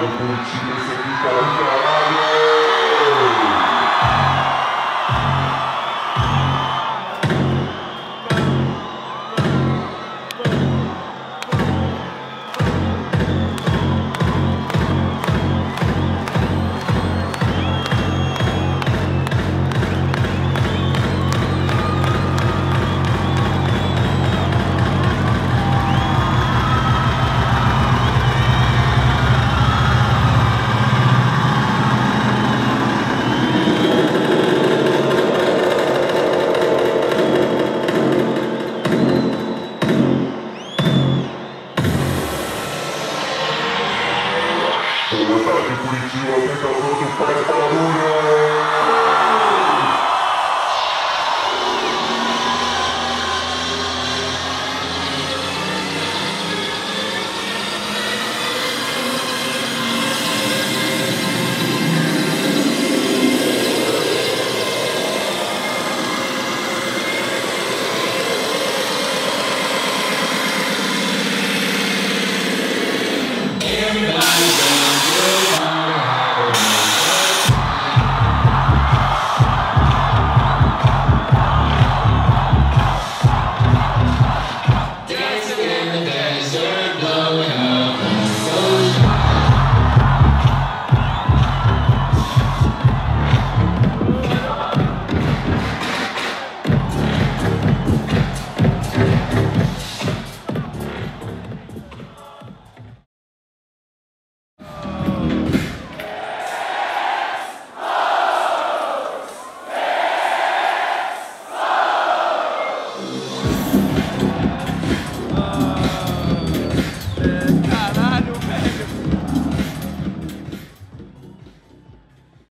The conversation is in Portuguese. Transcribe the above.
Deportivo, esse aqui, o que é lá. Boa tarde, Curitiba, vem acabando, faz barulho!